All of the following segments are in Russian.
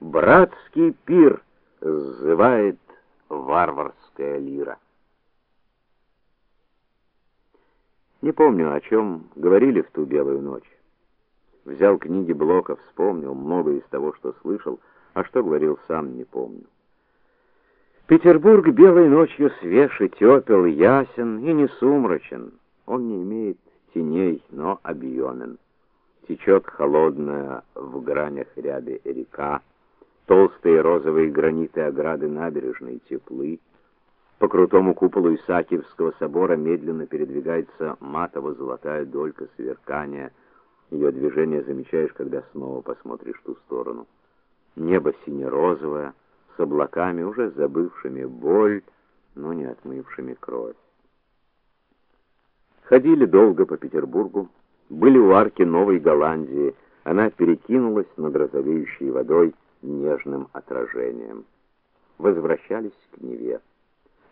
Братский пир зывает варварская лира. Не помню, о чем говорили в ту белую ночь. Взял книги Блока, вспомнил много из того, что слышал, а что говорил сам, не помню. Петербург белой ночью свеж и тепел, ясен и не сумрачен. Он не имеет теней, но объемен. Течет холодная в гранях ряби река, толстые розовые граниты ограды набережной теплы. По крутому куполу Исаакиевского собора медленно передвигается матово-золотая долька сверкания. Ее движение замечаешь, когда снова посмотришь в ту сторону. Небо сине-розовое, с облаками, уже забывшими боль, но не отмывшими кровь. Ходили долго по Петербургу, были у арки Новой Голландии. Она перекинулась над розовеющей водой нежным отражением. Возвращались к Неве.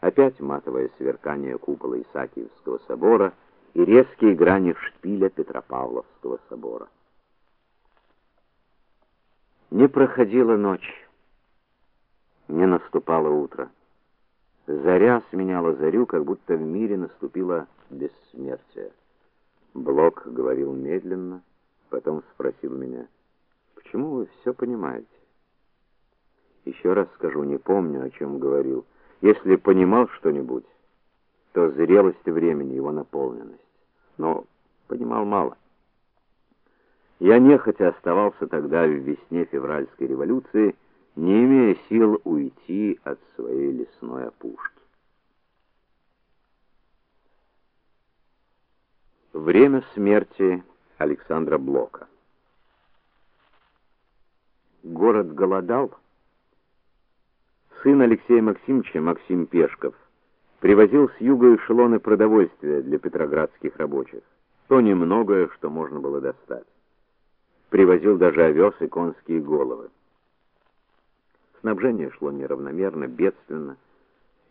Опять матовое сверкание купола Исаакиевского собора и резкие грани шпиля Петропавловского собора. Не проходила ночь. Не наступало утро. Заря сменяла зарю, как будто в мире наступило бессмертие. Блок говорил медленно, потом спросил меня: "Почему вы все понимаете?" Еще раз скажу, не помню, о чем говорил. Если понимал что-нибудь, то зрелость времени, его наполненность. Но понимал мало. Я нехотя оставался тогда в весне февральской революции, не имея сил уйти от своей лесной опушки. Время смерти Александра Блока. Город голодал. Сын Алексея Максимовича, Максим Пешков, привозил с юга эшелоны продовольствия для петроградских рабочих. То немногое, что можно было достать. Привозил даже овес и конские головы. Снабжение шло неравномерно, бедственно.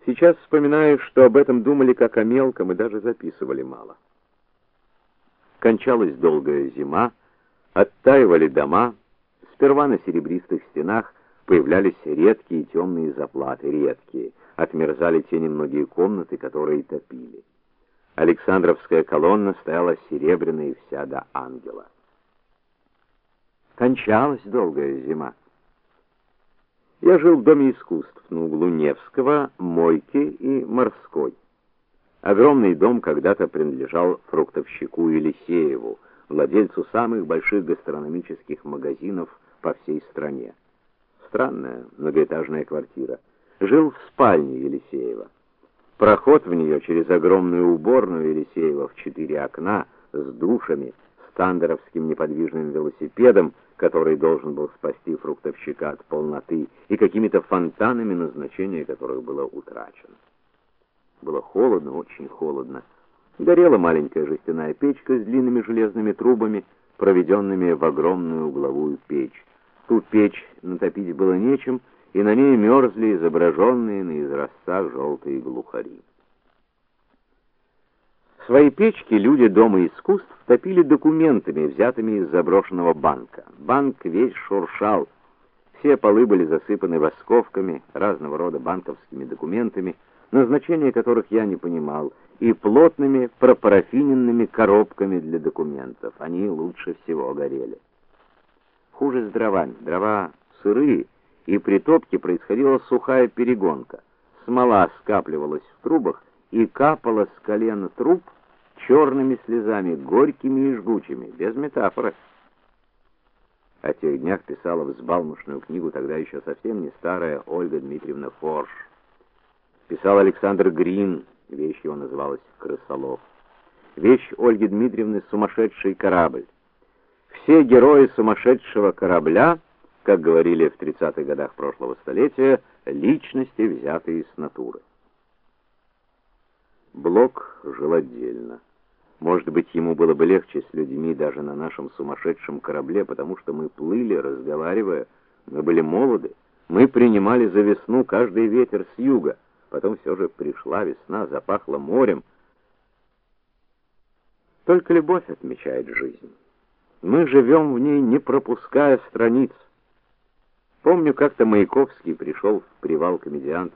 Сейчас вспоминаю, что об этом думали как о мелком и даже записывали мало. Кончалась долгая зима, оттаивали дома, сперва на серебристых стенах появлялись редкие темные заплаты, редкие, отмерзали те немногие комнаты, которые топили. Александровская колонна стояла серебряная и вся до ангела. Кончалась долгая зима. Я жил в доме искусств на углу Невского, Мойки и Морской. Огромный дом когда-то принадлежал фруктовщику Елисееву, владельцу самых больших гастрономических магазинов по всей стране. Странная многоэтажная квартира. Жил в спальне Елисеева. Проход в нее через огромную уборную Елисеева в четыре окна с душами, стандеровским неподвижным велосипедом, который должен был спасти фруктовщика от полноты, и какими-то фонтанами, назначение которых было утрачено. Было холодно, очень холодно. Горела маленькая жестяная печка с длинными железными трубами, проведенными в огромную угловую печь. Ту печь натопить было нечем, и на ней мерзли изображенные на изразцах желтые глухари. Свои печки люди дома искусств топили документами, взятыми из заброшенного банка. Банк весь шуршал. Все полы были засыпаны восковками, разного рода банковскими документами, назначение которых я не понимал, и плотными пропарафиненными коробками для документов. Они лучше всего горели. Хуже с дровами. Дрова сырые, и при топке происходила сухая перегонка. Смола скапливалась в трубах и капала с колен труб черными слезами, горькими и жгучими, без метафоры. О тех днях писала взбалмошную книгу тогда еще совсем не старая Ольга Дмитриевна Форш. Писал Александр Грин, вещь его называлась «Крысолов». Вещь Ольги Дмитриевны «Сумасшедший корабль». Все герои сумасшедшего корабля, как говорили в 30-х годах прошлого столетия, личности, взятые с натуры. Блок жил отдельно. Может быть, ему было бы легче с людьми даже на нашем сумасшедшем корабле, потому что мы плыли, разговаривая, мы были молоды, мы принимали за весну каждый ветер с юга. Потом все же пришла весна, запахло морем. Только любовь отмечает жизнь. Мы живем в ней, не пропуская страниц. Помню, как-то Маяковский пришел в привал комедиантов